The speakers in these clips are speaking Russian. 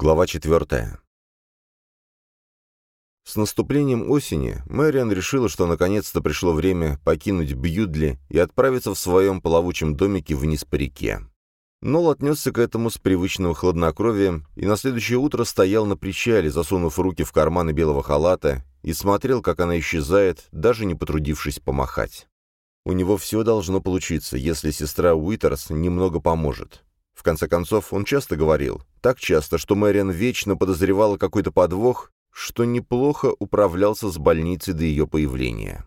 Глава четвертая. С наступлением осени Мэриан решила, что наконец-то пришло время покинуть Бьюдли и отправиться в своем плавучем домике вниз по реке. Нол отнесся к этому с привычным хладнокровием и на следующее утро стоял на причале, засунув руки в карманы белого халата, и смотрел, как она исчезает, даже не потрудившись помахать. У него все должно получиться, если сестра Уитерс немного поможет. В конце концов, он часто говорил, так часто, что Мэриан вечно подозревала какой-то подвох, что неплохо управлялся с больницей до ее появления.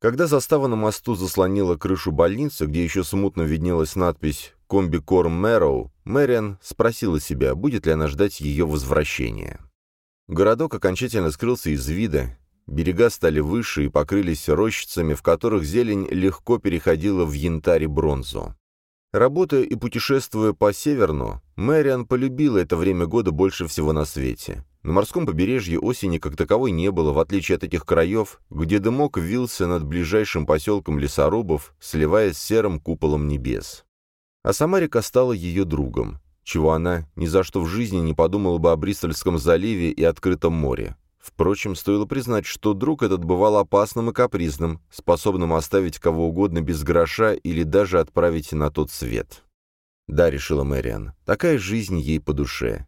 Когда застава на мосту заслонила крышу больницы, где еще смутно виднелась надпись «Комбикорм Мэроу», Мэриан спросила себя, будет ли она ждать ее возвращения. Городок окончательно скрылся из вида, берега стали выше и покрылись рощицами, в которых зелень легко переходила в янтарь и бронзу. Работая и путешествуя по Северну, Мэриан полюбила это время года больше всего на свете. На морском побережье осени как таковой не было, в отличие от этих краев, где дымок вился над ближайшим поселком лесорубов, сливаясь с серым куполом небес. А сама река стала ее другом, чего она ни за что в жизни не подумала бы о Бристольском заливе и открытом море. Впрочем, стоило признать, что друг этот бывал опасным и капризным, способным оставить кого угодно без гроша или даже отправить на тот свет. «Да», — решила Мэриан, — «такая жизнь ей по душе.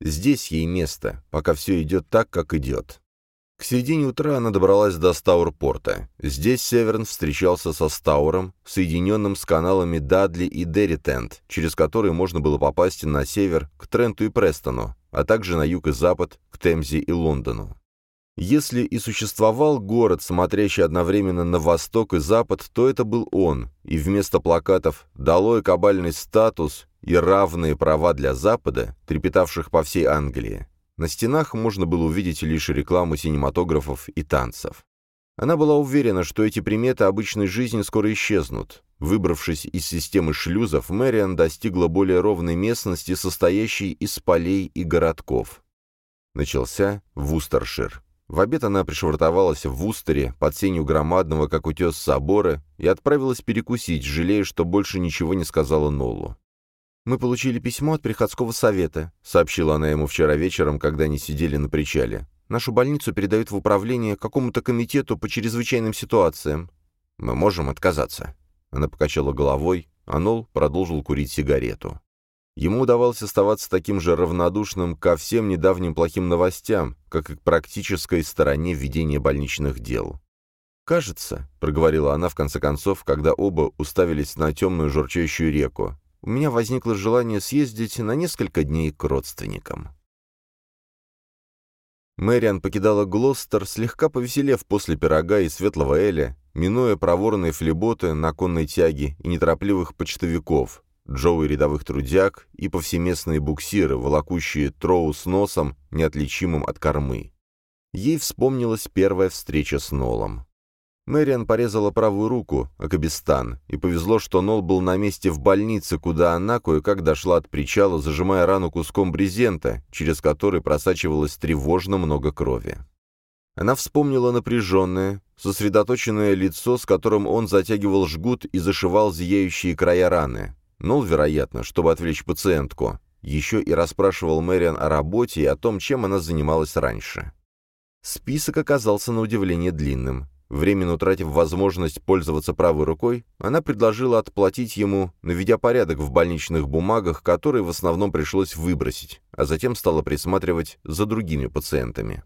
Здесь ей место, пока все идет так, как идет». К середине утра она добралась до Стаур-порта. Здесь Северн встречался со Стауром, соединенным с каналами Дадли и Дерритент, через которые можно было попасть на север, к Тренту и Престону, а также на юг и запад, к Темзе и Лондону. Если и существовал город, смотрящий одновременно на восток и запад, то это был он, и вместо плакатов «Долой кабальный статус» и «Равные права для Запада», трепетавших по всей Англии, на стенах можно было увидеть лишь рекламу синематографов и танцев. Она была уверена, что эти приметы обычной жизни скоро исчезнут. Выбравшись из системы шлюзов, Мэриан достигла более ровной местности, состоящей из полей и городков. Начался Вустершир. В обед она пришвартовалась в Вустере, под сенью громадного, как утес собора, и отправилась перекусить, жалея, что больше ничего не сказала Нолу. «Мы получили письмо от приходского совета», — сообщила она ему вчера вечером, когда они сидели на причале. «Нашу больницу передают в управление какому-то комитету по чрезвычайным ситуациям. Мы можем отказаться». Она покачала головой, а Нол продолжил курить сигарету. Ему удавалось оставаться таким же равнодушным ко всем недавним плохим новостям, как и к практической стороне ведения больничных дел. «Кажется», — проговорила она в конце концов, когда оба уставились на темную журчащую реку, «у меня возникло желание съездить на несколько дней к родственникам». Мэриан покидала Глостер, слегка повеселев после пирога и светлого эля, минуя проворные флеботы на конной тяге и неторопливых почтовиков, Джоуи рядовых трудяг и повсеместные буксиры, волокущие троу с носом, неотличимым от кормы. Ей вспомнилась первая встреча с Нолом. Мэриан порезала правую руку, Акабистан, и повезло, что Нол был на месте в больнице, куда она кое-как дошла от причала, зажимая рану куском брезента, через который просачивалось тревожно много крови. Она вспомнила напряженное, сосредоточенное лицо, с которым он затягивал жгут и зашивал зияющие края раны. Нол, вероятно, чтобы отвлечь пациентку, еще и расспрашивал Мэриан о работе и о том, чем она занималась раньше. Список оказался на удивление длинным. Временно утратив возможность пользоваться правой рукой, она предложила отплатить ему, наведя порядок в больничных бумагах, которые в основном пришлось выбросить, а затем стала присматривать за другими пациентами.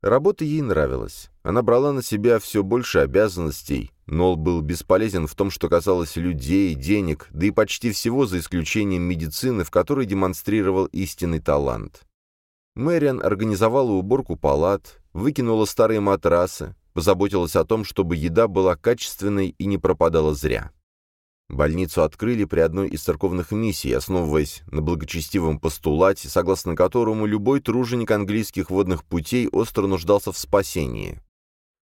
Работа ей нравилась. Она брала на себя все больше обязанностей. Нол был бесполезен в том, что касалось людей, денег, да и почти всего за исключением медицины, в которой демонстрировал истинный талант. Мэриан организовала уборку палат, выкинула старые матрасы, позаботилась о том, чтобы еда была качественной и не пропадала зря. Больницу открыли при одной из церковных миссий, основываясь на благочестивом постулате, согласно которому любой труженик английских водных путей остро нуждался в спасении.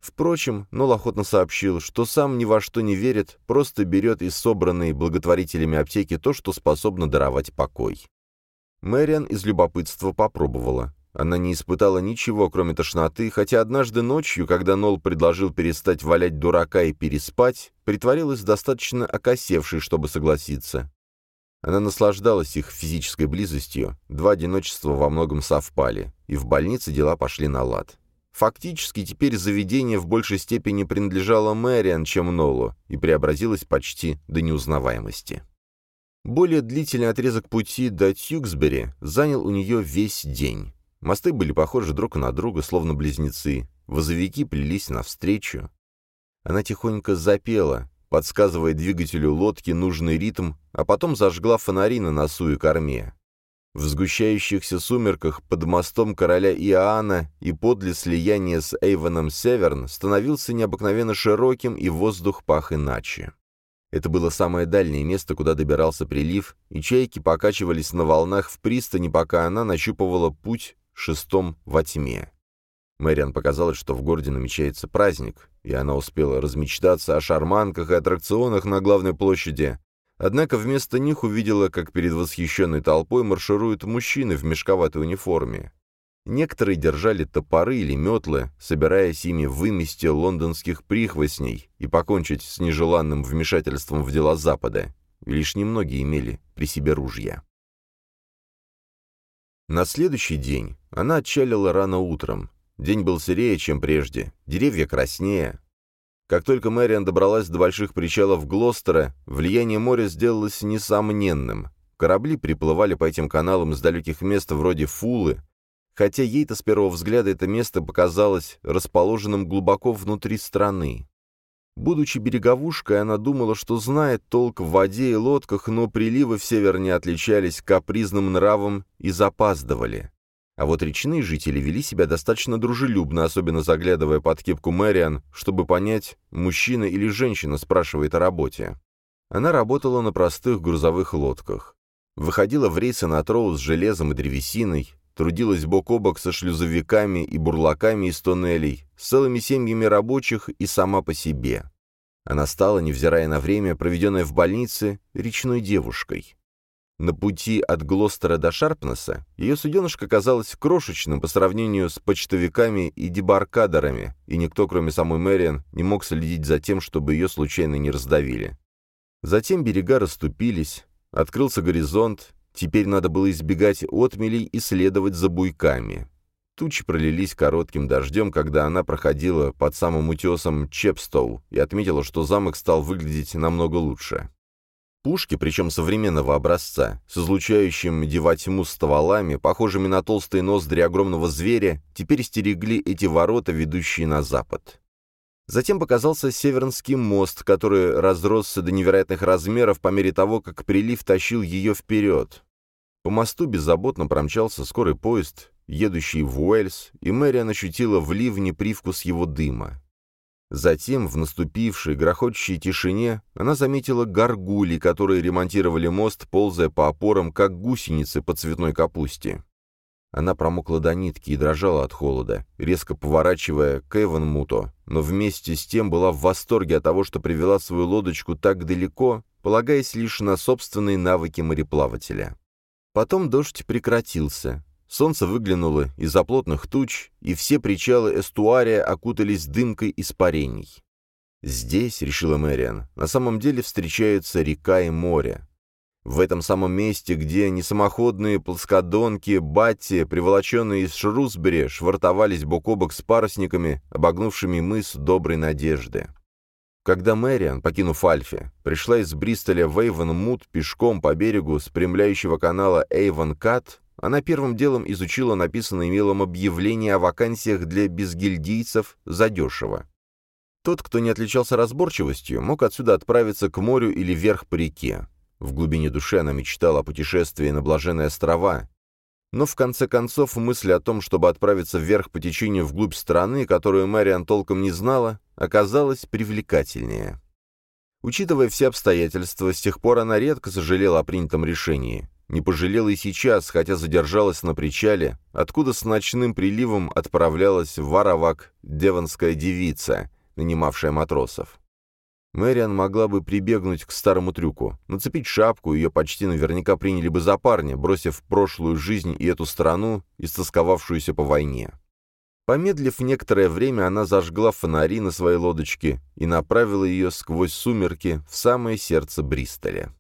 Впрочем, Нол охотно сообщил, что сам ни во что не верит, просто берет из собранной благотворителями аптеки то, что способно даровать покой. Мэриан из любопытства попробовала. Она не испытала ничего, кроме тошноты, хотя однажды ночью, когда Нол предложил перестать валять дурака и переспать, притворилась достаточно окосевшей, чтобы согласиться. Она наслаждалась их физической близостью, два одиночества во многом совпали, и в больнице дела пошли на лад. Фактически теперь заведение в большей степени принадлежало Мэриан, чем Нолу, и преобразилось почти до неузнаваемости. Более длительный отрезок пути до Тьюксбери занял у нее весь день. Мосты были похожи друг на друга, словно близнецы. Возовики плелись навстречу. Она тихонько запела, подсказывая двигателю лодки нужный ритм, а потом зажгла фонари на носу и корме. В сгущающихся сумерках под мостом короля Иоанна и подле слияния с Эйвоном Северн становился необыкновенно широким, и воздух пах иначе. Это было самое дальнее место, куда добирался прилив, и чайки покачивались на волнах в пристани, пока она нащупывала путь шестом во тьме. Мэриан показалось, что в городе намечается праздник, и она успела размечтаться о шарманках и аттракционах на главной площади, Однако вместо них увидела, как перед восхищенной толпой маршируют мужчины в мешковатой униформе. Некоторые держали топоры или метлы, собираясь ими вымести лондонских прихвостней и покончить с нежеланным вмешательством в дела Запада. И лишь немногие имели при себе ружья. На следующий день она отчалила рано утром. День был серее, чем прежде, деревья краснее, как только Мэриан добралась до больших причалов Глостера, влияние моря сделалось несомненным. Корабли приплывали по этим каналам с далеких мест вроде Фулы, хотя ей-то с первого взгляда это место показалось расположенным глубоко внутри страны. Будучи береговушкой, она думала, что знает толк в воде и лодках, но приливы в северне отличались капризным нравом и запаздывали. А вот речные жители вели себя достаточно дружелюбно, особенно заглядывая под кепку Мэриан, чтобы понять, мужчина или женщина спрашивает о работе. Она работала на простых грузовых лодках. Выходила в рейсы на троу с железом и древесиной, трудилась бок о бок со шлюзовиками и бурлаками из тоннелей, с целыми семьями рабочих и сама по себе. Она стала, невзирая на время, проведенное в больнице, речной девушкой. На пути от Глостера до Шарпнесса ее суденышко казалось крошечным по сравнению с почтовиками и дебаркадерами, и никто, кроме самой Мэриан, не мог следить за тем, чтобы ее случайно не раздавили. Затем берега расступились, открылся горизонт, теперь надо было избегать отмелей и следовать за буйками. Тучи пролились коротким дождем, когда она проходила под самым утесом Чепстоу и отметила, что замок стал выглядеть намного лучше. Пушки, причем современного образца, с излучающим деватьму стволами, похожими на толстые ноздри огромного зверя, теперь стерегли эти ворота, ведущие на запад. Затем показался Севернский мост, который разросся до невероятных размеров по мере того, как прилив тащил ее вперед. По мосту беззаботно промчался скорый поезд, едущий в Уэльс, и Мэриан ощутила в ливне привкус его дыма. Затем, в наступившей грохочущей тишине, она заметила горгули, которые ремонтировали мост, ползая по опорам, как гусеницы по цветной капусте. Она промокла до нитки и дрожала от холода, резко поворачивая к Эванмуту, но вместе с тем была в восторге от того, что привела свою лодочку так далеко, полагаясь лишь на собственные навыки мореплавателя. Потом дождь прекратился, Солнце выглянуло из-за плотных туч, и все причалы эстуария окутались дымкой испарений. «Здесь, — решила Мэриан, — на самом деле встречаются река и море. В этом самом месте, где несамоходные плоскодонки, батти, приволоченные из Шрусбери, швартовались бок о бок с парусниками, обогнувшими мыс Доброй Надежды. Когда Мэриан, покинув Альфи, пришла из Бристоля в Эйвен-Мут пешком по берегу спрямляющего канала Эйвен-Кат, она первым делом изучила написанное Милом объявление о вакансиях для безгильдийцев задешево. Тот, кто не отличался разборчивостью, мог отсюда отправиться к морю или вверх по реке. В глубине души она мечтала о путешествии на Блаженные острова. Но в конце концов мысль о том, чтобы отправиться вверх по течению вглубь страны, которую Мэриан толком не знала, оказалась привлекательнее. Учитывая все обстоятельства, с тех пор она редко сожалела о принятом решении. Не пожалела и сейчас, хотя задержалась на причале, откуда с ночным приливом отправлялась в Варавак деванская девица, нанимавшая матросов. Мэриан могла бы прибегнуть к старому трюку, нацепить шапку, ее почти наверняка приняли бы за парня, бросив прошлую жизнь и эту страну, истосковавшуюся по войне. Помедлив некоторое время, она зажгла фонари на своей лодочке и направила ее сквозь сумерки в самое сердце Бристоля.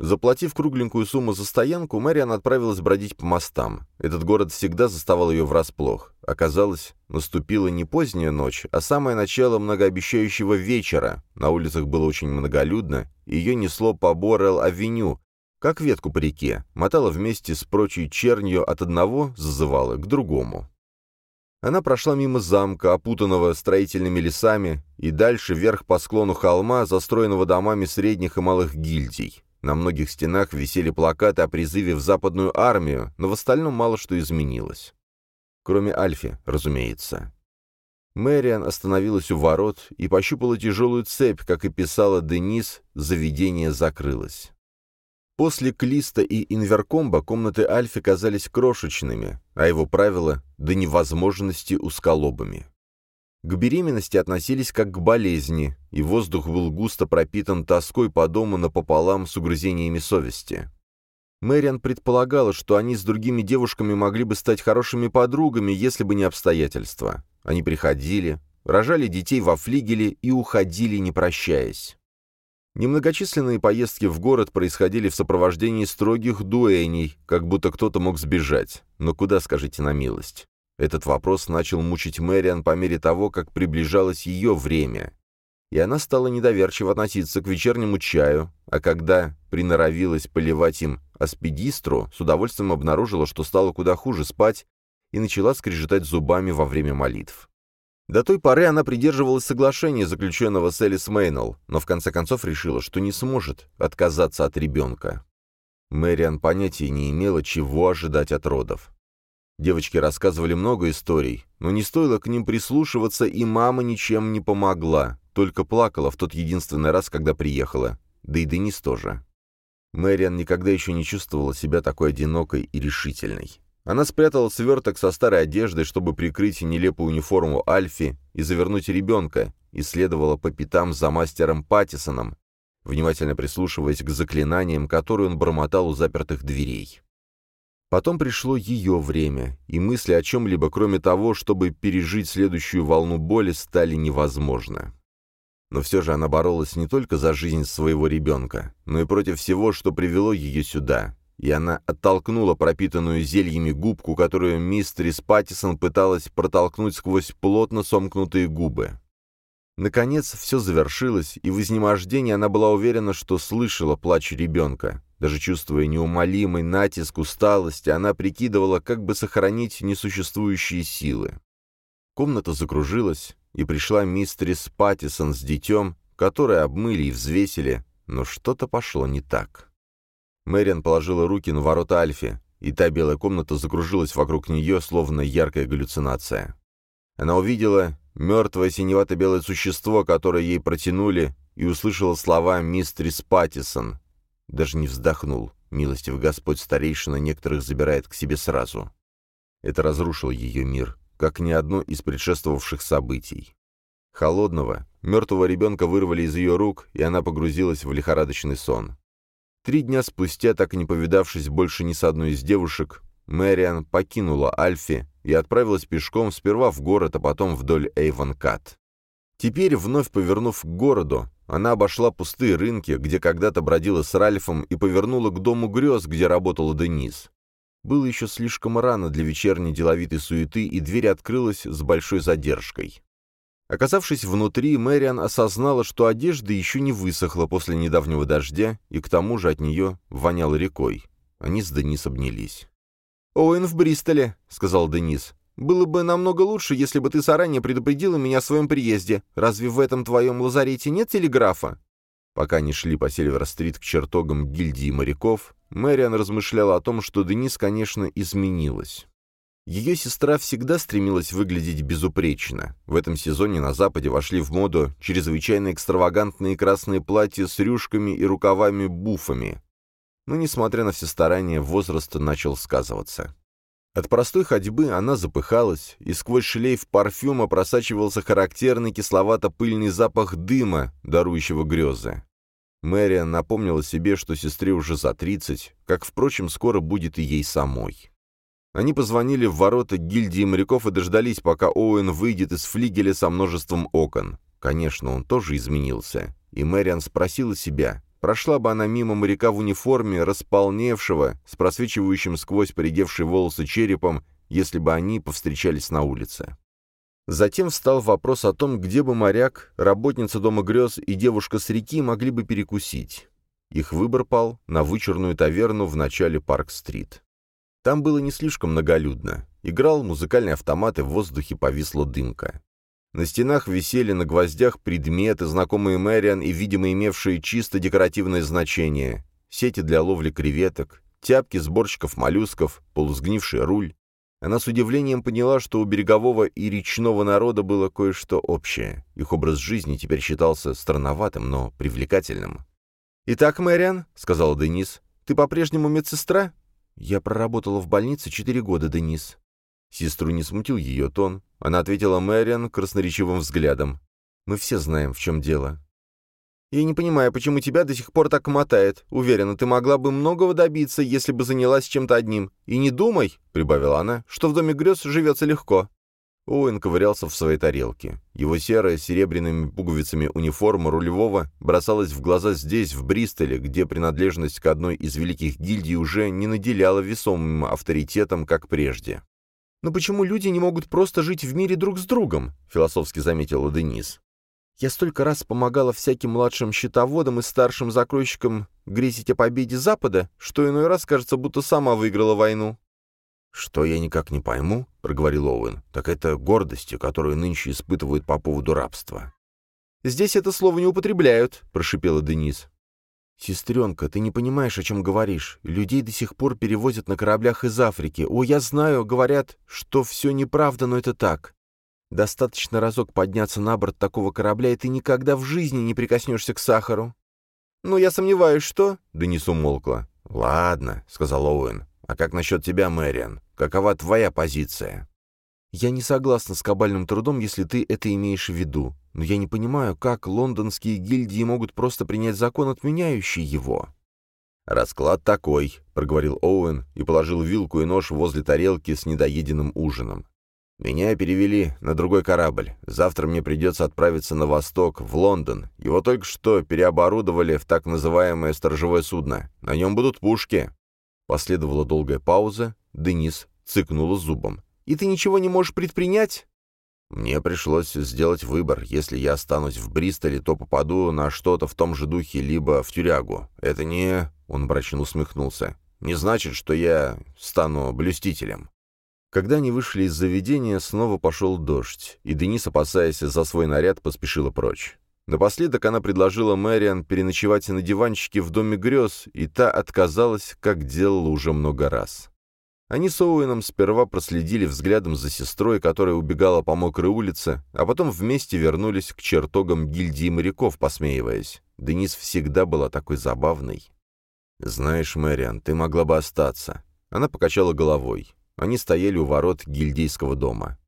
Заплатив кругленькую сумму за стоянку, Мэриан отправилась бродить по мостам. Этот город всегда заставал ее врасплох. Оказалось, наступила не поздняя ночь, а самое начало многообещающего вечера. На улицах было очень многолюдно, и ее несло по Борел-авеню, как ветку по реке, мотала вместе с прочей чернью от одного зазывала к другому. Она прошла мимо замка, опутанного строительными лесами, и дальше вверх по склону холма, застроенного домами средних и малых гильдий. На многих стенах висели плакаты о призыве в западную армию, но в остальном мало что изменилось. Кроме Альфи, разумеется. Мэриан остановилась у ворот и пощупала тяжелую цепь, как и писала Денис, заведение закрылось. После Клиста и Инверкомба комнаты Альфи казались крошечными, а его правила — до невозможности усколобами. К беременности относились как к болезни, и воздух был густо пропитан тоской по дому напополам с угрызениями совести. Мэриан предполагала, что они с другими девушками могли бы стать хорошими подругами, если бы не обстоятельства. Они приходили, рожали детей во флигеле и уходили, не прощаясь. Немногочисленные поездки в город происходили в сопровождении строгих дуэней, как будто кто-то мог сбежать. Но куда, скажите на милость? Этот вопрос начал мучить Мэриан по мере того, как приближалось ее время. И она стала недоверчиво относиться к вечернему чаю, а когда приноровилась поливать им аспидистру, с удовольствием обнаружила, что стало куда хуже спать, и начала скрежетать зубами во время молитв. До той поры она придерживалась соглашения, заключенного с Элис Мейнелл, но в конце концов решила, что не сможет отказаться от ребенка. Мэриан понятия не имела, чего ожидать от родов. Девочки рассказывали много историй, но не стоило к ним прислушиваться, и мама ничем не помогла, только плакала в тот единственный раз, когда приехала. Да и Денис тоже. Мэриан никогда еще не чувствовала себя такой одинокой и решительной. Она спрятала сверток со старой одеждой, чтобы прикрыть нелепую униформу Альфи и завернуть ребенка, и следовала по пятам за мастером Паттисоном, внимательно прислушиваясь к заклинаниям, которые он бормотал у запертых дверей. Потом пришло ее время, и мысли о чем-либо, кроме того, чтобы пережить следующую волну боли, стали невозможны. Но все же она боролась не только за жизнь своего ребенка, но и против всего, что привело ее сюда, и она оттолкнула пропитанную зельями губку, которую мистерис Паттисон пыталась протолкнуть сквозь плотно сомкнутые губы. Наконец, все завершилось, и в изнемождении она была уверена, что слышала плач ребенка. Даже чувствуя неумолимый натиск усталости, она прикидывала, как бы сохранить несуществующие силы. Комната закружилась, и пришла мистерис Паттисон с детем, которые обмыли и взвесили, но что-то пошло не так. Мэриан положила руки на ворота Альфи, и та белая комната закружилась вокруг нее, словно яркая галлюцинация. Она увидела мертвое синевато-белое существо, которое ей протянули, и услышала слова мистерис Паттисон. Даже не вздохнул. Милостив Господь старейшина некоторых забирает к себе сразу. Это разрушило ее мир, как ни одно из предшествовавших событий. Холодного, мертвого ребенка вырвали из ее рук, и она погрузилась в лихорадочный сон. Три дня спустя, так и не повидавшись больше ни с одной из девушек, Мэриан покинула Альфи и отправилась пешком сперва в город, а потом вдоль Эйвонкат. Теперь, вновь повернув к городу, она обошла пустые рынки, где когда-то бродила с Ральфом, и повернула к дому грез, где работала Денис. Было еще слишком рано для вечерней деловитой суеты, и дверь открылась с большой задержкой. Оказавшись внутри, Мэриан осознала, что одежда еще не высохла после недавнего дождя, и к тому же от нее воняло рекой. Они с Денис обнялись. «Оуэн в Бристоле», — сказал Денис. «Было бы намного лучше, если бы ты заранее предупредила меня о своем приезде. Разве в этом твоем лазарете нет телеграфа?» Пока они шли по Сильвер-стрит к чертогам гильдии моряков, Мэриан размышляла о том, что Денис, конечно, изменилась. Ее сестра всегда стремилась выглядеть безупречно. В этом сезоне на Западе вошли в моду чрезвычайно экстравагантные красные платья с рюшками и рукавами-буфами. Но, несмотря на все старания, возраст начал сказываться. От простой ходьбы она запыхалась, и сквозь шлейф парфюма просачивался характерный кисловато-пыльный запах дыма, дарующего грезы. Мэриан напомнила себе, что сестре уже за тридцать, как, впрочем, скоро будет и ей самой. Они позвонили в ворота гильдии моряков и дождались, пока Оуэн выйдет из флигеля со множеством окон. Конечно, он тоже изменился. И Мэриан спросила себя, Прошла бы она мимо моряка в униформе, располневшего, с просвечивающим сквозь поредевшие волосы черепом, если бы они повстречались на улице. Затем встал вопрос о том, где бы моряк, работница дома грез и девушка с реки могли бы перекусить. Их выбор пал на вычурную таверну в начале Парк-стрит. Там было не слишком многолюдно. Играл музыкальный автомат, и в воздухе повисла дымка. На стенах висели на гвоздях предметы, знакомые Мэриан и, видимо, имевшие чисто декоративное значение. Сети для ловли креветок, тяпки сборщиков моллюсков, полусгнивший руль. Она с удивлением поняла, что у берегового и речного народа было кое-что общее. Их образ жизни теперь считался странноватым, но привлекательным. «Итак, Мэриан», — сказала Денис, — «ты по-прежнему медсестра?» «Я проработала в больнице четыре года, Денис». Сестру не смутил ее тон. Она ответила Мэриан красноречивым взглядом. «Мы все знаем, в чем дело». «Я не понимаю, почему тебя до сих пор так мотает. Уверена, ты могла бы многого добиться, если бы занялась чем-то одним. И не думай», — прибавила она, — «что в доме грез живется легко. Оуэн ковырялся в своей тарелке. Его серая с серебряными пуговицами униформа рулевого бросалась в глаза здесь, в Бристоле, где принадлежность к одной из великих гильдий уже не наделяла весомым авторитетом, как прежде. «Но почему люди не могут просто жить в мире друг с другом?» — философски заметила Денис. «Я столько раз помогала всяким младшим счетоводам и старшим закройщикам грезить о победе Запада, что иной раз кажется, будто сама выиграла войну». «Что я никак не пойму», — проговорил Оуэн, — «так это гордостью, которую нынче испытывают по поводу рабства». «Здесь это слово не употребляют», — прошипела Денис. «Сестренка, ты не понимаешь, о чем говоришь. Людей до сих пор перевозят на кораблях из Африки. О, я знаю, говорят, что все неправда, но это так. Достаточно разок подняться на борт такого корабля, и ты никогда в жизни не прикоснешься к сахару». «Ну, я сомневаюсь, что...» — Денис умолкла. «Ладно», — сказал Оуэн. «А как насчет тебя, Мэриан? Какова твоя позиция?» «Я не согласна с кабальным трудом, если ты это имеешь в виду. Но я не понимаю, как лондонские гильдии могут просто принять закон, отменяющий его». «Расклад такой», — проговорил Оуэн и положил вилку и нож возле тарелки с недоеденным ужином. «Меня перевели на другой корабль. Завтра мне придется отправиться на восток, в Лондон. Его только что переоборудовали в так называемое сторожевое судно. На нем будут пушки». Последовала долгая пауза. Денис цыкнула зубом. «И ты ничего не можешь предпринять?» «Мне пришлось сделать выбор. Если я останусь в Бристоле, то попаду на что-то в том же духе, либо в тюрягу. Это не...» — он мрачно усмехнулся. «Не значит, что я стану блюстителем». Когда они вышли из заведения, снова пошел дождь, и Денис, опасаясь за свой наряд, поспешила прочь. Напоследок она предложила Мэриан переночевать на диванчике в доме грез, и та отказалась, как делала уже много раз. Они с Оуэном сперва проследили взглядом за сестрой, которая убегала по мокрой улице, а потом вместе вернулись к чертогам гильдии моряков, посмеиваясь. Денис всегда была такой забавной. «Знаешь, Мэриан, ты могла бы остаться». Она покачала головой. Они стояли у ворот гильдейского дома.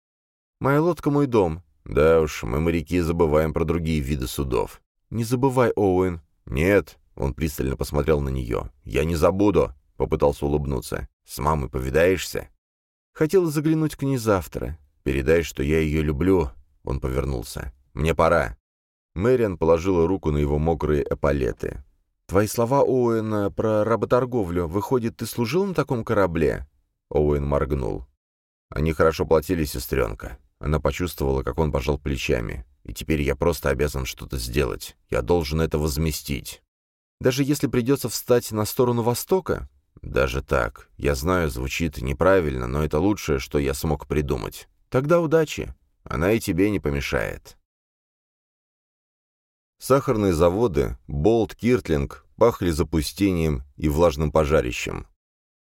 «Моя лодка — мой дом. «Да уж, мы, моряки, забываем про другие виды судов». «Не забывай, Оуэн». «Нет», — он пристально посмотрел на нее. «Я не забуду», — попытался улыбнуться. «С мамой повидаешься?» «Хотела заглянуть к ней завтра. Передай, что я ее люблю». Он повернулся. «Мне пора». Мэриан положила руку на его мокрые эполеты. «Твои слова, Оуэн, про работорговлю. Выходит, ты служил на таком корабле?» Оуэн моргнул. «Они хорошо платили, сестренка. Она почувствовала, как он пожал плечами. «И теперь я просто обязан что-то сделать. Я должен это возместить». «Даже если придется встать на сторону Востока?» «Даже так. Я знаю, звучит неправильно, но это лучшее, что я смог придумать. Тогда удачи. Она и тебе не помешает». Сахарные заводы, Болт, Киртлинг пахли запустением и влажным пожарищем.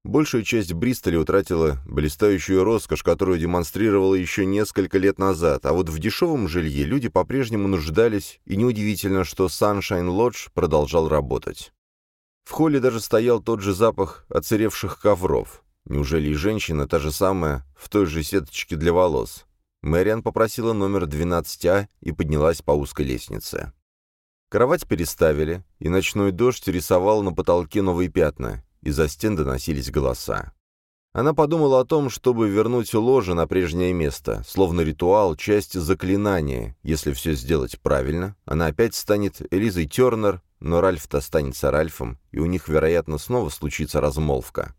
Большая часть Бристоля утратила блистающую роскошь, которую демонстрировала еще несколько лет назад, а вот в дешевом жилье люди по-прежнему нуждались, и неудивительно, что Sunshine Lodge продолжал работать. В холле даже стоял тот же запах оцаревших ковров. Неужели и женщина та же самая, в той же сеточке для волос? Мэриан попросила номер 12А и поднялась по узкой лестнице. Кровать переставили, и ночной дождь рисовал на потолке новые пятна, из-за стен доносились голоса. Она подумала о том, чтобы вернуть ложе на прежнее место, словно ритуал, часть заклинания. Если все сделать правильно, она опять станет Элизой Тернер, но Ральф-то останется Ральфом, и у них, вероятно, снова случится размолвка.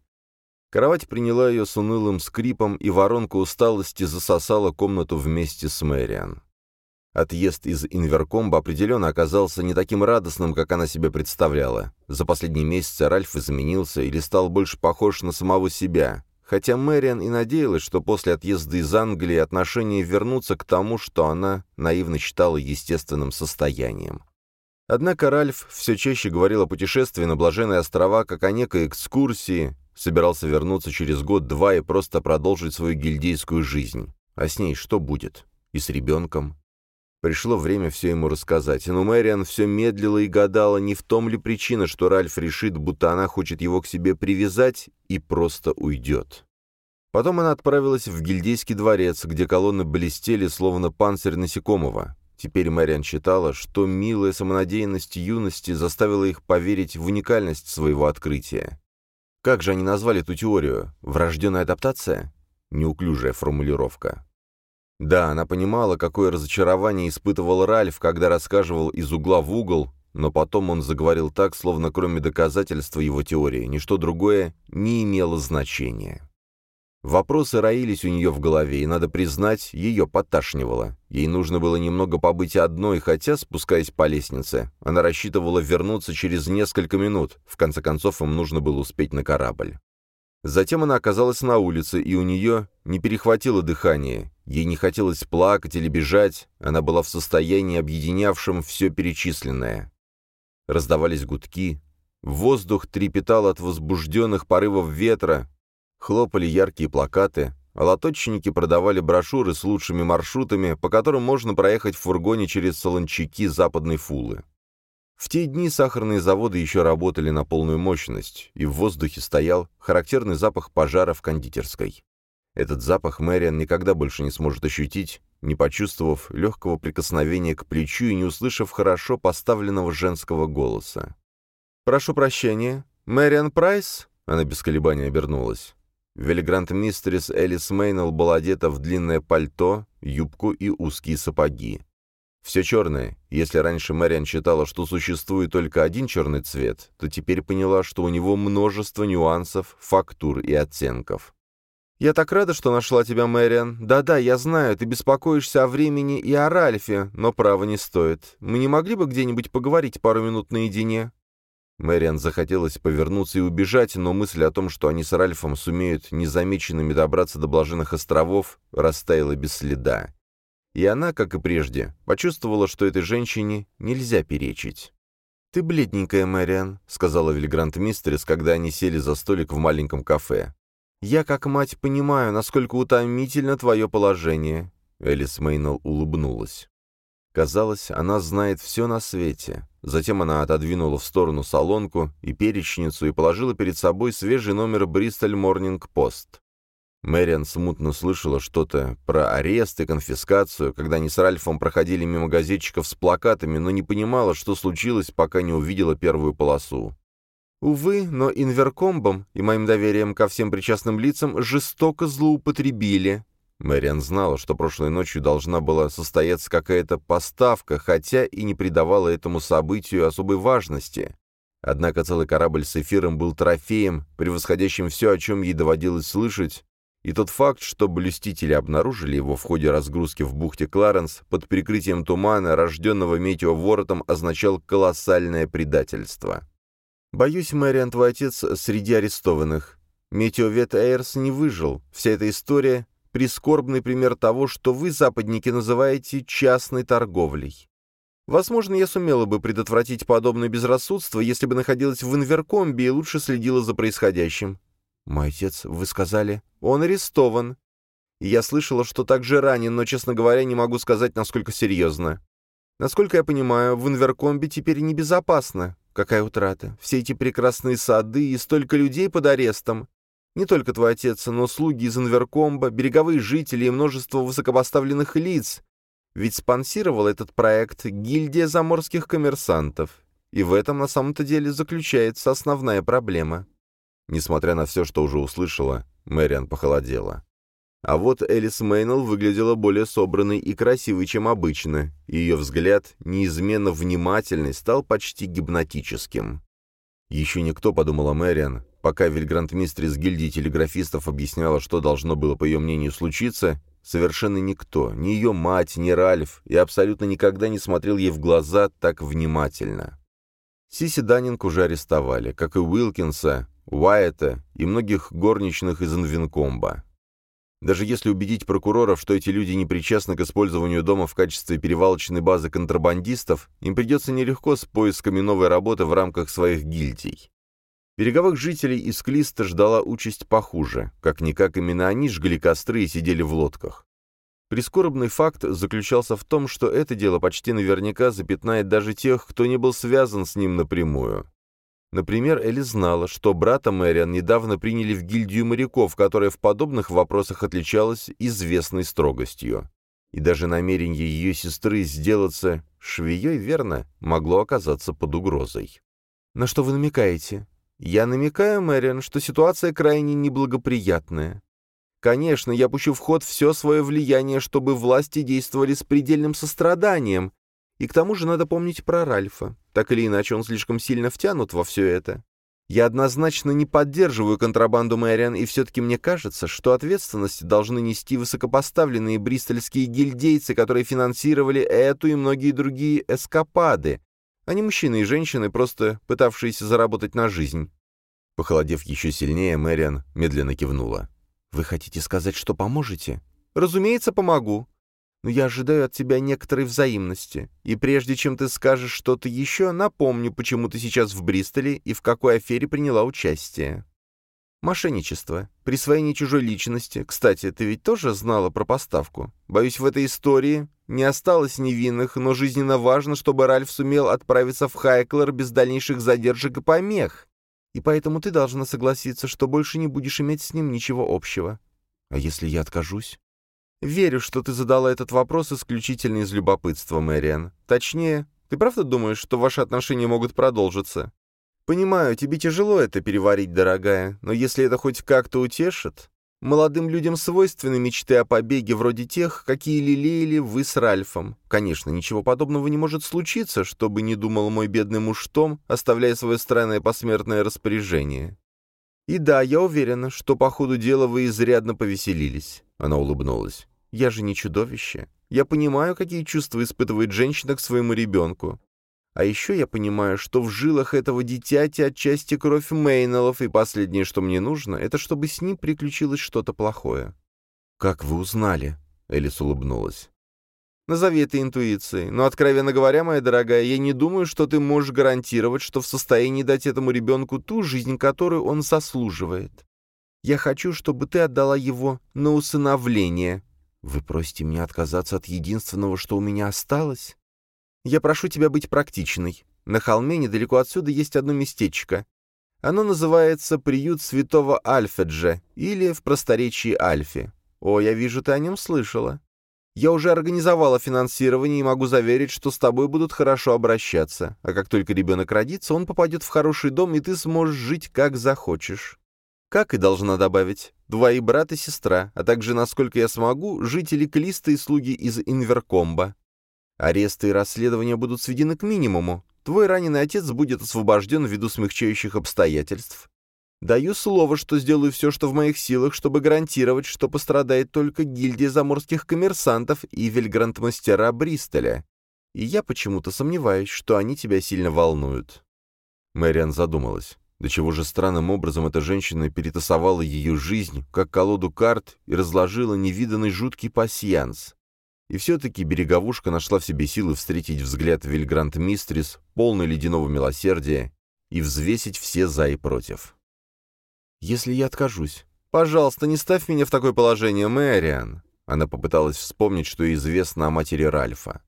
Кровать приняла ее с унылым скрипом, и воронка усталости засосала комнату вместе с Мэриан. Отъезд из Инверкомба определенно оказался не таким радостным, как она себе представляла. За последние месяцы Ральф изменился или стал больше похож на самого себя, хотя Мэриан и надеялась, что после отъезда из Англии отношения вернутся к тому, что она наивно считала естественным состоянием. Однако Ральф все чаще говорил о путешествии на Блаженные острова как о некой экскурсии, собирался вернуться через год-два и просто продолжить свою гильдейскую жизнь. А с ней что будет? И с ребенком? Пришло время все ему рассказать, но Мэриан все медлила и гадала, не в том ли причина, что Ральф решит, будто она хочет его к себе привязать и просто уйдет. Потом она отправилась в гильдейский дворец, где колонны блестели, словно панцирь насекомого. Теперь Мэриан считала, что милая самонадеянность юности заставила их поверить в уникальность своего открытия. Как же они назвали эту теорию? Врожденная адаптация? Неуклюжая формулировка. Да, она понимала, какое разочарование испытывал Ральф, когда рассказывал из угла в угол, но потом он заговорил так, словно кроме доказательства его теории, ничто другое не имело значения. Вопросы роились у нее в голове, и, надо признать, ее поташнивало. Ей нужно было немного побыть одной, хотя, спускаясь по лестнице, она рассчитывала вернуться через несколько минут, в конце концов им нужно было успеть на корабль. Затем она оказалась на улице, и у нее не перехватило дыхание. Ей не хотелось плакать или бежать, она была в состоянии, объединявшем все перечисленное. Раздавались гудки, воздух трепетал от возбужденных порывов ветра, хлопали яркие плакаты, а лоточники продавали брошюры с лучшими маршрутами, по которым можно проехать в фургоне через солончаки западной Фулы. В те дни сахарные заводы еще работали на полную мощность, и в воздухе стоял характерный запах пожара в кондитерской. Этот запах Мэриан никогда больше не сможет ощутить, не почувствовав легкого прикосновения к плечу и не услышав хорошо поставленного женского голоса. «Прошу прощения, Мэриан Прайс?» Она без колебаний обернулась. Велигрант Мистерис Элис Мейнелл была одета в длинное пальто, юбку и узкие сапоги. Все черное. Если раньше Мэриан считала, что существует только один черный цвет, то теперь поняла, что у него множество нюансов, фактур и оттенков. «Я так рада, что нашла тебя, Мэриан. Да-да, я знаю, ты беспокоишься о времени и о Ральфе, но право не стоит. Мы не могли бы где-нибудь поговорить пару минут наедине?» Мэриан захотелось повернуться и убежать, но мысль о том, что они с Ральфом сумеют незамеченными добраться до Блаженных островов, растаяла без следа. И она, как и прежде, почувствовала, что этой женщине нельзя перечить. «Ты бледненькая, Мэриан», — сказала Вильгрант Мистерис, когда они сели за столик в маленьком кафе. «Я, как мать, понимаю, насколько утомительно твое положение». Элис Мейнелл улыбнулась. Казалось, она знает все на свете. Затем она отодвинула в сторону солонку и перечницу и положила перед собой свежий номер «Бристоль Морнинг Пост». Мэриан смутно слышала что-то про арест и конфискацию, когда они с Ральфом проходили мимо газетчиков с плакатами, но не понимала, что случилось, пока не увидела первую полосу. Увы, но инверкомбом и моим доверием ко всем причастным лицам жестоко злоупотребили. Мэриан знала, что прошлой ночью должна была состояться какая-то поставка, хотя и не придавала этому событию особой важности. Однако целый корабль с эфиром был трофеем, превосходящим все, о чем ей доводилось слышать, и тот факт, что блюстители обнаружили его в ходе разгрузки в бухте Кларенс под прикрытием тумана, рожденного метеоворотом, означал колоссальное предательство. «Боюсь, Мэриан, твой отец среди арестованных. Метеовет Эйрс не выжил. Вся эта история — прискорбный пример того, что вы, западники, называете частной торговлей. Возможно, я сумела бы предотвратить подобное безрассудство, если бы находилась в Инверкомбе и лучше следила за происходящим. Мой отец, вы сказали, он арестован. я слышала, что также ранен, но, честно говоря, не могу сказать, насколько серьезно. Насколько я понимаю, в Инверкомбе теперь небезопасно. Какая утрата? Все эти прекрасные сады и столько людей под арестом. Не только твой отец, но слуги из Инверкомба, береговые жители и множество высокопоставленных лиц. Ведь спонсировал этот проект гильдия заморских коммерсантов. И в этом на самом-то деле заключается основная проблема. Несмотря на все, что уже услышала, Мэриан похолодела. А вот Элис Мейнелл выглядела более собранной и красивой, чем обычно, и ее взгляд, неизменно внимательный, стал почти гипнотическим. Еще никто, подумала Мэриан, пока Вильгрантмистрис гильдии телеграфистов объясняла, что должно было, по ее мнению, случиться, совершенно никто, ни ее мать, ни Ральф, и абсолютно никогда не смотрел ей в глаза так внимательно. Сиси Даннинг уже арестовали, как и Уилкинса, Уайета и многих горничных из Инвинкомба. Даже если убедить прокуроров, что эти люди не причастны к использованию дома в качестве перевалочной базы контрабандистов, им придется нелегко с поисками новой работы в рамках своих гильдий. Береговых жителей из Клиста ждала участь похуже. Как-никак именно они жгли костры и сидели в лодках. Прискорбный факт заключался в том, что это дело почти наверняка запятнает даже тех, кто не был связан с ним напрямую. Например, Элли знала, что брата Мэриан недавно приняли в гильдию моряков, которая в подобных вопросах отличалась известной строгостью. И даже намерение ее сестры сделаться швеей, верно, могло оказаться под угрозой. «На что вы намекаете?» «Я намекаю, Мэриан, что ситуация крайне неблагоприятная. Конечно, я пущу в ход все свое влияние, чтобы власти действовали с предельным состраданием, и к тому же надо помнить про Ральфа. Так или иначе, он слишком сильно втянут во все это. Я однозначно не поддерживаю контрабанду Мэриан, и все-таки мне кажется, что ответственность должны нести высокопоставленные бристольские гильдейцы, которые финансировали эту и многие другие эскапады, а не мужчины и женщины, просто пытавшиеся заработать на жизнь. Похолодев еще сильнее, Мэриан медленно кивнула. «Вы хотите сказать, что поможете?» «Разумеется, помогу но я ожидаю от тебя некоторой взаимности. И прежде чем ты скажешь что-то еще, напомню, почему ты сейчас в Бристоле и в какой афере приняла участие. Мошенничество, присвоение чужой личности. Кстати, ты ведь тоже знала про поставку. Боюсь, в этой истории не осталось невинных, но жизненно важно, чтобы Ральф сумел отправиться в Хайклер без дальнейших задержек и помех. И поэтому ты должна согласиться, что больше не будешь иметь с ним ничего общего. А если я откажусь? «Верю, что ты задала этот вопрос исключительно из любопытства, Мэриан. Точнее, ты правда думаешь, что ваши отношения могут продолжиться? Понимаю, тебе тяжело это переварить, дорогая, но если это хоть как-то утешит... Молодым людям свойственны мечты о побеге вроде тех, какие лелеяли вы с Ральфом. Конечно, ничего подобного не может случиться, чтобы не думал мой бедный муж Том, оставляя свое странное посмертное распоряжение. И да, я уверена, что по ходу дела вы изрядно повеселились. Она улыбнулась. «Я же не чудовище. Я понимаю, какие чувства испытывает женщина к своему ребенку. А еще я понимаю, что в жилах этого дитяти отчасти кровь Мейнелов, и последнее, что мне нужно, это чтобы с ним приключилось что-то плохое». «Как вы узнали?» — Элис улыбнулась. «Назови это интуицией. Но, откровенно говоря, моя дорогая, я не думаю, что ты можешь гарантировать, что в состоянии дать этому ребенку ту жизнь, которую он заслуживает. Я хочу, чтобы ты отдала его на усыновление. Вы просите меня отказаться от единственного, что у меня осталось? Я прошу тебя быть практичной. На холме недалеко отсюда есть одно местечко. Оно называется «Приют святого Альфеджа» или в просторечии Альфи. О, я вижу, ты о нем слышала. Я уже организовала финансирование и могу заверить, что с тобой будут хорошо обращаться. А как только ребенок родится, он попадет в хороший дом, и ты сможешь жить как захочешь. Как и должна добавить, двои брат и сестра, а также, насколько я смогу, жители Клиста и слуги из Инверкомба. Аресты и расследования будут сведены к минимуму. Твой раненый отец будет освобожден ввиду смягчающих обстоятельств. Даю слово, что сделаю все, что в моих силах, чтобы гарантировать, что пострадает только гильдия заморских коммерсантов и вельгрантмастера Бристоля. И я почему-то сомневаюсь, что они тебя сильно волнуют». Мэриан задумалась. До чего же странным образом эта женщина перетасовала ее жизнь, как колоду карт, и разложила невиданный жуткий пасьянс. И все-таки береговушка нашла в себе силы встретить взгляд Вильгрант Мистрис, полный ледяного милосердия, и взвесить все за и против. «Если я откажусь, пожалуйста, не ставь меня в такое положение, Мэриан!» Она попыталась вспомнить, что известно о матери Ральфа.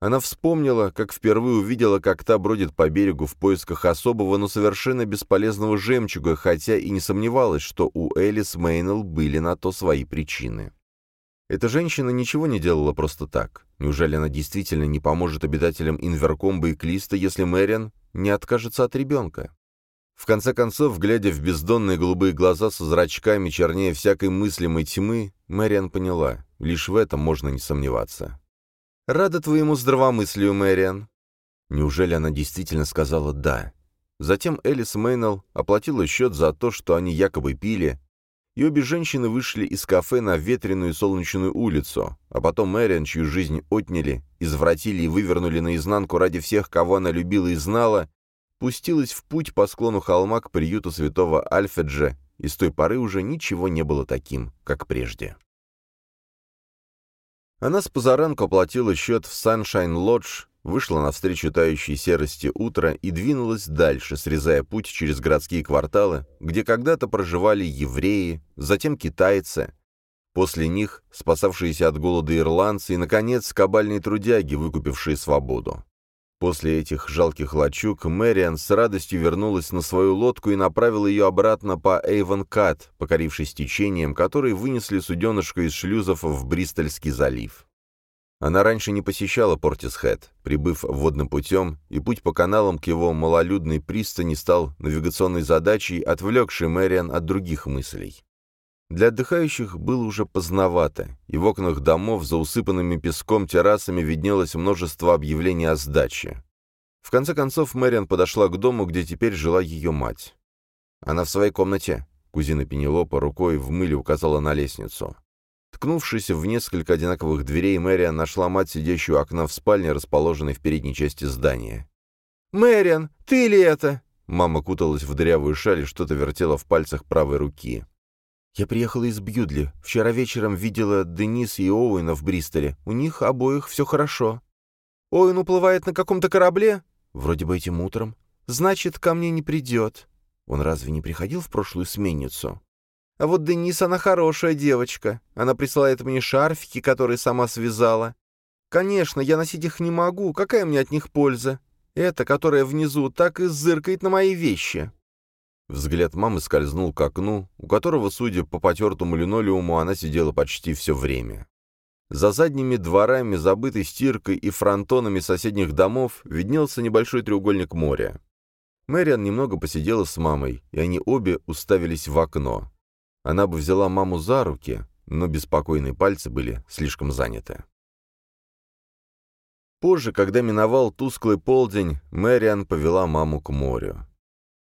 Она вспомнила, как впервые увидела, как та бродит по берегу в поисках особого, но совершенно бесполезного жемчуга, хотя и не сомневалась, что у Элис Мейнелл были на то свои причины. Эта женщина ничего не делала просто так. Неужели она действительно не поможет обитателям Инверкомба и Клиста, если Мэриан не откажется от ребенка? В конце концов, глядя в бездонные голубые глаза со зрачками, чернее всякой мыслимой тьмы, Мэриан поняла, лишь в этом можно не сомневаться. «Рада твоему здравомыслию, Мэриан». Неужели она действительно сказала «да»? Затем Элис Мейнелл оплатила счет за то, что они якобы пили, и обе женщины вышли из кафе на ветреную солнечную улицу, а потом Мэриан, чью жизнь отняли, извратили и вывернули наизнанку ради всех, кого она любила и знала, пустилась в путь по склону холма к приюту святого Альфеджа, и с той поры уже ничего не было таким, как прежде. Она с позаранку оплатила счет в Sunshine Lodge, вышла навстречу тающей серости утра и двинулась дальше, срезая путь через городские кварталы, где когда-то проживали евреи, затем китайцы, после них спасавшиеся от голода ирландцы и, наконец, кабальные трудяги, выкупившие свободу. После этих жалких лачуг Мэриан с радостью вернулась на свою лодку и направила ее обратно по Эйвен-Кат, покорившись течением, которые вынесли суденышко из шлюзов в Бристольский залив. Она раньше не посещала Портисхэт, прибыв водным путем, и путь по каналам к его малолюдной пристани стал навигационной задачей, отвлекшей Мэриан от других мыслей. Для отдыхающих было уже поздновато, и в окнах домов за усыпанными песком террасами виднелось множество объявлений о сдаче. В конце концов Мэриан подошла к дому, где теперь жила ее мать. «Она в своей комнате», — кузина Пенелопа рукой в мыле указала на лестницу. Ткнувшись в несколько одинаковых дверей, Мэриан нашла мать, сидящую у окна в спальне, расположенной в передней части здания. «Мэриан, ты ли это?» Мама куталась в дырявую шаль и что-то вертела в пальцах правой руки. «Я приехала из Бьюдли. Вчера вечером видела Денис и Оуэна в Бристоле. У них обоих все хорошо». «Оуэн уплывает на каком-то корабле?» «Вроде бы этим утром». «Значит, ко мне не придет». «Он разве не приходил в прошлую сменницу?» «А вот Денис, она хорошая девочка. Она присылает мне шарфики, которые сама связала. Конечно, я носить их не могу. Какая мне от них польза? Эта, которая внизу, так и зыркает на мои вещи». Взгляд мамы скользнул к окну, у которого, судя по потертому линолеуму, она сидела почти все время. За задними дворами, забытой стиркой и фронтонами соседних домов виднелся небольшой треугольник моря. Мэриан немного посидела с мамой, и они обе уставились в окно. Она бы взяла маму за руки, но беспокойные пальцы были слишком заняты. Позже, когда миновал тусклый полдень, Мэриан повела маму к морю.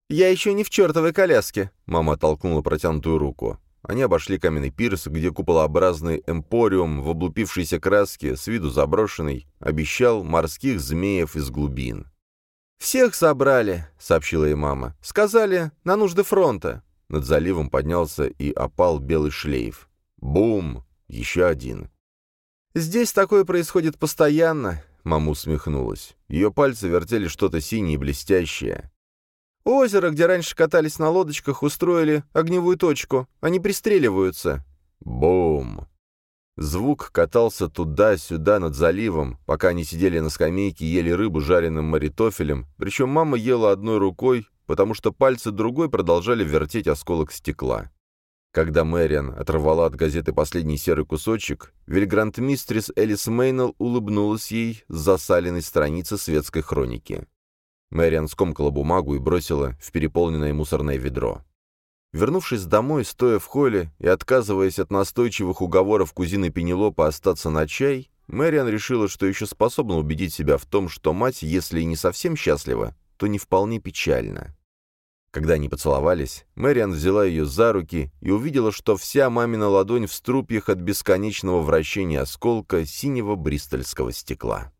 «Я еще не в чертовой коляске!» — мама оттолкнула протянутую руку. Они обошли каменный пирс, где куполообразный эмпориум в облупившейся краске, с виду заброшенный, обещал морских змеев из глубин. «Всех собрали», — сообщила ей мама. «Сказали, на нужды фронта». Над заливом поднялся и опал белый шлейф. Бум! Еще один. «Здесь такое происходит постоянно», — мама усмехнулась. Ее пальцы вертели что-то синее и блестящее. Озеро, где раньше катались на лодочках, устроили огневую точку. Они пристреливаются. Бум! Звук катался туда-сюда над заливом, пока они сидели на скамейке и ели рыбу жареным маритофелем, причем мама ела одной рукой, потому что пальцы другой продолжали вертеть осколок стекла. Когда Мэриан оторвала от газеты последний серый кусочек, вильгрантмистрис Элис Мейнелл улыбнулась ей с засаленной страницы светской хроники. Мэриан скомкала бумагу и бросила в переполненное мусорное ведро. Вернувшись домой, стоя в холле и отказываясь от настойчивых уговоров кузины Пенелопа остаться на чай, Мэриан решила, что еще способна убедить себя в том, что мать, если и не совсем счастлива, то не вполне печальна. Когда они поцеловались, Мэриан взяла ее за руки и увидела, что вся мамина ладонь в струпьях от бесконечного вращения осколка синего бристольского стекла.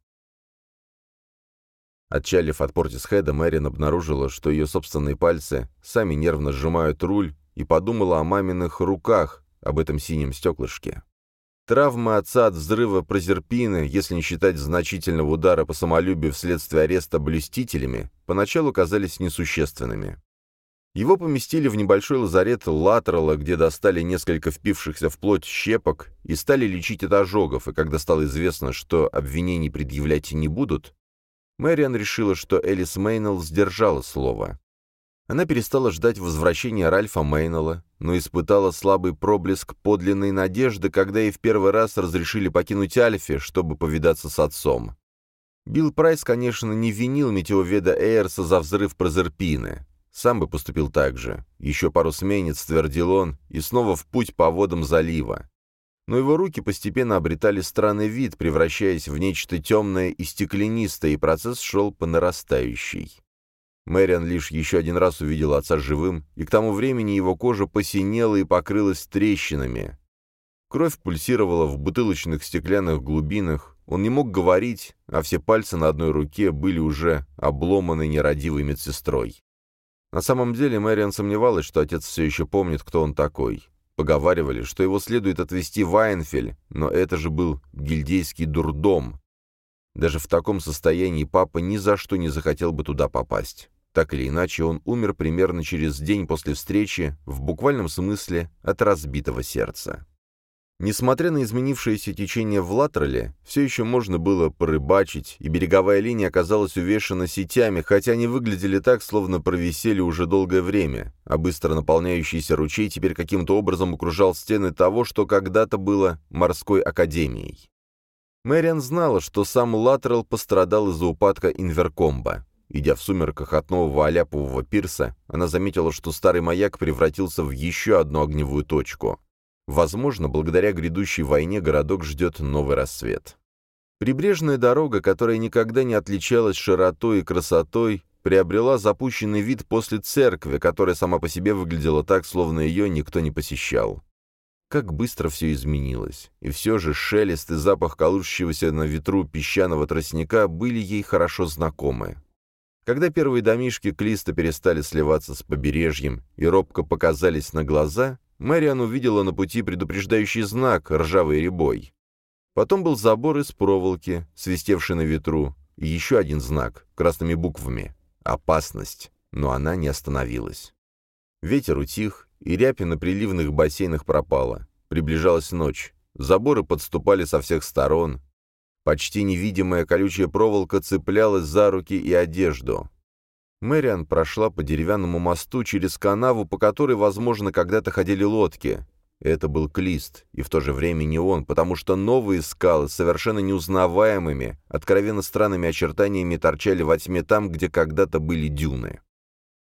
Отчалив от Портисхеда, Мэрин обнаружила, что ее собственные пальцы сами нервно сжимают руль, и подумала о маминых руках, об этом синем стеклышке. Травмы отца от взрыва прозерпины, если не считать значительного удара по самолюбию вследствие ареста блюстителями, поначалу казались несущественными. Его поместили в небольшой лазарет Латерала, где достали несколько впившихся в плоть щепок и стали лечить от ожогов, и когда стало известно, что обвинений предъявлять не будут, Мэриан решила, что Элис Мейнелл сдержала слово. Она перестала ждать возвращения Ральфа Мейнелла, но испытала слабый проблеск подлинной надежды, когда ей в первый раз разрешили покинуть Альфи, чтобы повидаться с отцом. Билл Прайс, конечно, не винил метеоведа Эйрса за взрыв Прозерпины. сам бы поступил так же. Еще пару сменец, твердил он, и снова в путь по водам залива. Но его руки постепенно обретали странный вид, превращаясь в нечто темное и стеклянистое, и процесс шел по нарастающей. Мэриан лишь еще один раз увидел отца живым, и к тому времени его кожа посинела и покрылась трещинами. Кровь пульсировала в бутылочных стеклянных глубинах, он не мог говорить, а все пальцы на одной руке были уже обломаны нерадивой медсестрой. На самом деле Мэриан сомневалась, что отец все еще помнит, кто он такой. Поговаривали, что его следует отвезти в Айнфель, но это же был гильдейский дурдом. Даже в таком состоянии папа ни за что не захотел бы туда попасть. Так или иначе, он умер примерно через день после встречи, в буквальном смысле от разбитого сердца. Несмотря на изменившееся течение в Латрале, все еще можно было порыбачить, и береговая линия оказалась увешана сетями, хотя они выглядели так, словно провисели уже долгое время, а быстро наполняющийся ручей теперь каким-то образом окружал стены того, что когда-то было морской академией. Мэриан знала, что сам Латрал пострадал из-за упадка Инверкомба. Идя в сумерках от нового Аляпового пирса, она заметила, что старый маяк превратился в еще одну огневую точку — Возможно, благодаря грядущей войне городок ждет новый рассвет. Прибрежная дорога, которая никогда не отличалась широтой и красотой, приобрела запущенный вид после церкви, которая сама по себе выглядела так, словно ее никто не посещал. Как быстро все изменилось, и все же шелест и запах колышущегося на ветру песчаного тростника были ей хорошо знакомы. Когда первые домишки Клиста перестали сливаться с побережьем и робко показались на глаза, Мэриан увидела на пути предупреждающий знак ржавой ребой. Потом был забор из проволоки, свистевший на ветру, и еще один знак, красными буквами «Опасность», но она не остановилась. Ветер утих, и рябь на приливных бассейнах пропала. Приближалась ночь. Заборы подступали со всех сторон. Почти невидимая колючая проволока цеплялась за руки и одежду. Мэриан прошла по деревянному мосту через канаву, по которой, возможно, когда-то ходили лодки. Это был Клист, и в то же время не он, потому что новые скалы, совершенно неузнаваемыми, откровенно странными очертаниями торчали во тьме там, где когда-то были дюны.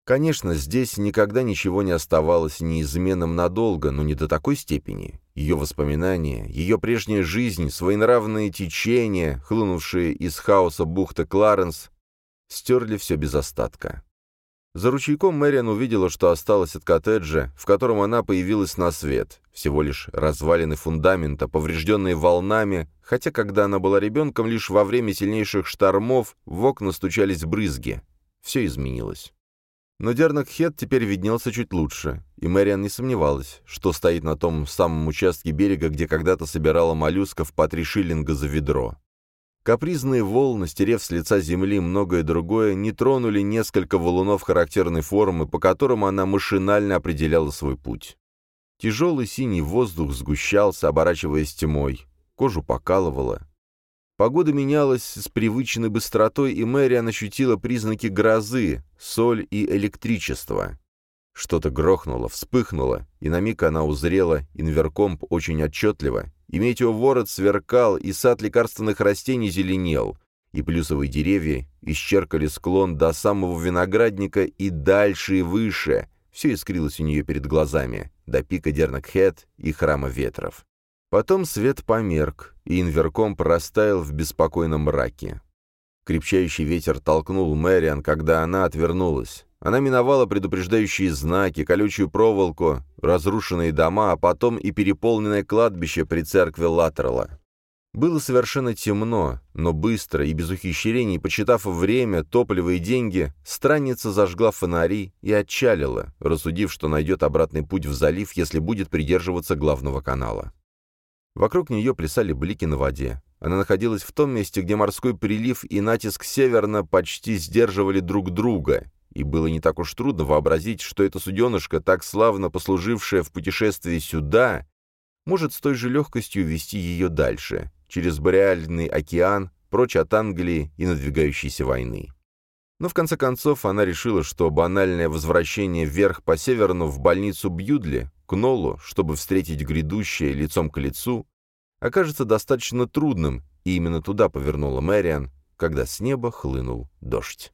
Конечно, здесь никогда ничего не оставалось неизменным надолго, но не до такой степени. Ее воспоминания, ее прежняя жизнь, своенравные течения, хлынувшие из хаоса бухты Кларенс, стерли все без остатка. За ручейком Мэриан увидела, что осталось от коттеджа, в котором она появилась на свет. Всего лишь развалины фундамента, поврежденные волнами, хотя когда она была ребенком, лишь во время сильнейших штормов в окна стучались брызги. Все изменилось. Но Дернакхед теперь виднелся чуть лучше, и Мэриан не сомневалась, что стоит на том самом участке берега, где когда-то собирала моллюсков по три шиллинга за ведро. Капризные волны, стерев с лица земли многое другое, не тронули несколько валунов характерной формы, по которым она машинально определяла свой путь. Тяжелый синий воздух сгущался, оборачиваясь тьмой. Кожу покалывало. Погода менялась с привычной быстротой, и Мэриан ощутила признаки грозы, соль и электричество. Что-то грохнуло, вспыхнуло, и на миг она узрела инверкомп очень отчетливо, и метеоворот сверкал, и сад лекарственных растений зеленел, и плюсовые деревья исчеркали склон до самого виноградника и дальше и выше. Все искрилось у нее перед глазами, до пика Дернакхед и храма ветров. Потом свет померк, и инверком растаял в беспокойном мраке. Крепчающий ветер толкнул Мэриан, когда она отвернулась. Она миновала предупреждающие знаки, колючую проволоку, разрушенные дома, а потом и переполненное кладбище при церкви Латерала. Было совершенно темно, но быстро и без ухищрений, почитав время, топливо и деньги, странница зажгла фонари и отчалила, рассудив, что найдет обратный путь в залив, если будет придерживаться главного канала. Вокруг нее плясали блики на воде. Она находилась в том месте, где морской прилив и натиск северно почти сдерживали друг друга, и было не так уж трудно вообразить, что эта суденышка, так славно послужившая в путешествии сюда, может с той же легкостью вести ее дальше, через Бореальный океан, прочь от Англии и надвигающейся войны. Но в конце концов она решила, что банальное возвращение вверх по северну в больницу Бьюдли, к Нолу, чтобы встретить грядущее лицом к лицу, окажется достаточно трудным, и именно туда повернула Мэриан, когда с неба хлынул дождь.